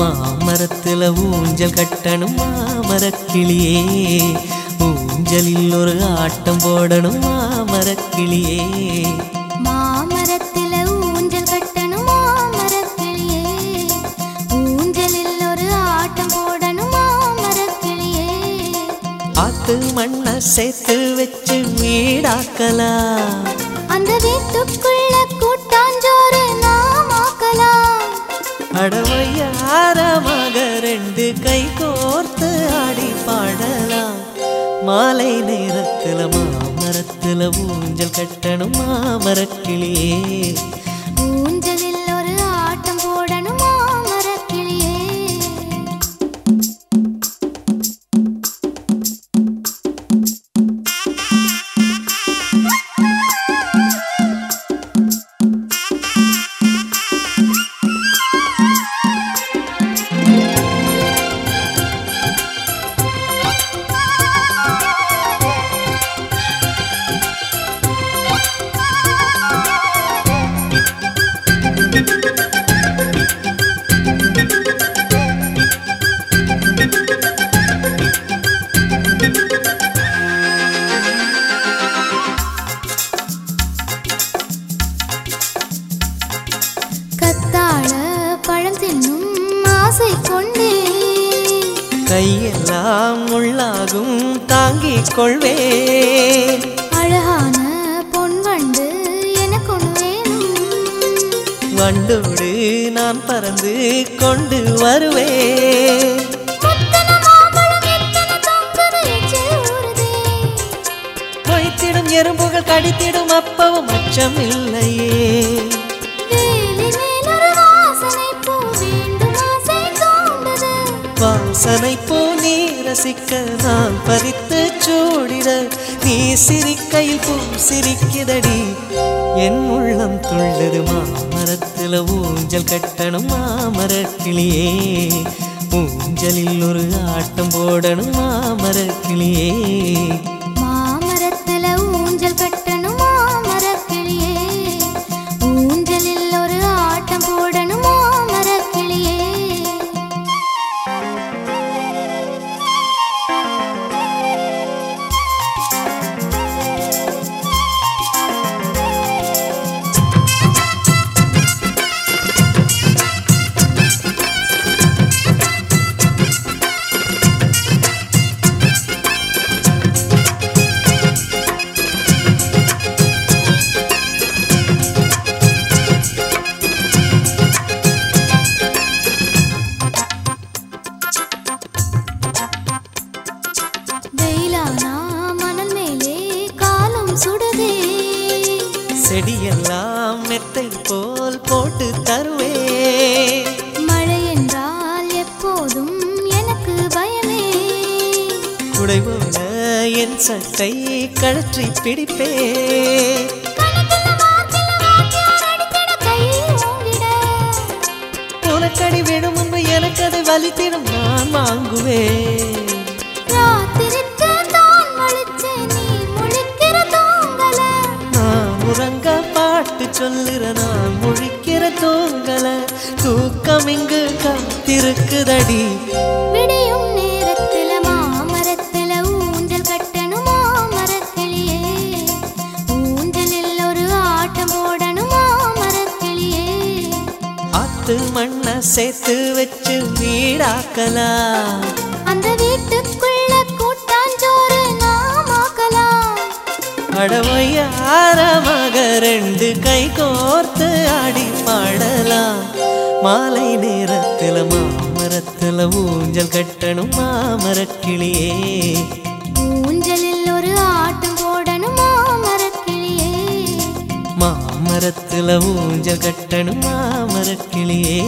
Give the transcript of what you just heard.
மாமரத்துல ஊஞ்சல் கட்டணும் மாமரக்கிளியே. ஊஞ்சலில் ஒரு ஆட்டம் போடணும் மாமரக்கிளியே. மாமரத்தில ஊஞ்சல் கட்டணும் மாமரக்கிளியே. ஊஞ்சலில் ஒரு ஆட்டம் போடணும் மாமரக்கிளியே. ஆத்து மண்ண சேர்த்து வச்சு வீடாக்கலாம். அந்த வீட்டுக்குள்ள கூட்டாஞ்சோறு நாம் ஆக்கலாம் அடவையாரமாக ரெண்டு கை கோர்த்து ஆடி பாடலாம். மாலை நேரத்துல மாமரத்துல ஊஞ்சல் கட்டணும் மாமரக்கிளியே. ஊஞ்சல் கொண்டே. கையெல்லாம் உள்ளாகும் தாங்கிக் கொள்வேன் அழகான பொன் வண்டு எனக்கு வண்டோடு நான் பறந்து கொண்டு வருவேன் எறும்புகள் கடித்திடும் அப்பவும் அச்சம் ரசிக்க நான் பறித்து சூடிட நீ சிரிக்கையில் பூ சிரிக்குதடி. என் உள்ளம் துள்ளது மாமரத்தில். ஊஞ்சல் கட்டணும் மாமரக்கிளியே. ஊஞ்சலில் ஒரு ஆட்டம் போடணும் மாமரக்கிளியே. செடியெல்லாம் மெத்தை போல் போட்டு தருவேன் மழை என்றால் எப்போதும் எனக்கு பயமே. குடை போல என் சட்டை கழற்றி பிடிப்பே. உனக்கடி விடும் முன்பு எனக்கு அது வலித்திடும் நான் வாங்குவேன். சொல்லுற நான் முழிக்கிற தூங்கல. தூக்கம் இங்கு காத்திருக்குதடி. விடியும் நேரத்துல மாமரத்துல ஊஞ்சல் கட்டணும்? மாமரக்கிளியே. ஊஞ்சலில் ஒரு ஆட்டம் போடணும்? மாமரக்கிளியே ஆத்து மண்ண சேர்த்து வச்சு வீடாக்கலாம். அந்த வீட்டுக்குள்ள கூட்டாஞ்சோறு நாம் ஆக்கலாம் அடவையாரமாக ரெண்டு கை கோர்த்து ஆடி பாடலாம். மாலை நேரத்துல மாமரத்துல ஊஞ்சல் கட்டணும் மாமரக்கிளியே. ஊஞ்சலில் ஒரு ஆட்டம் போடணும் மாமரக்கிளியே. மாமரத்துல ஊஞ்சல் கட்டணும் மாமரக்கிளியே.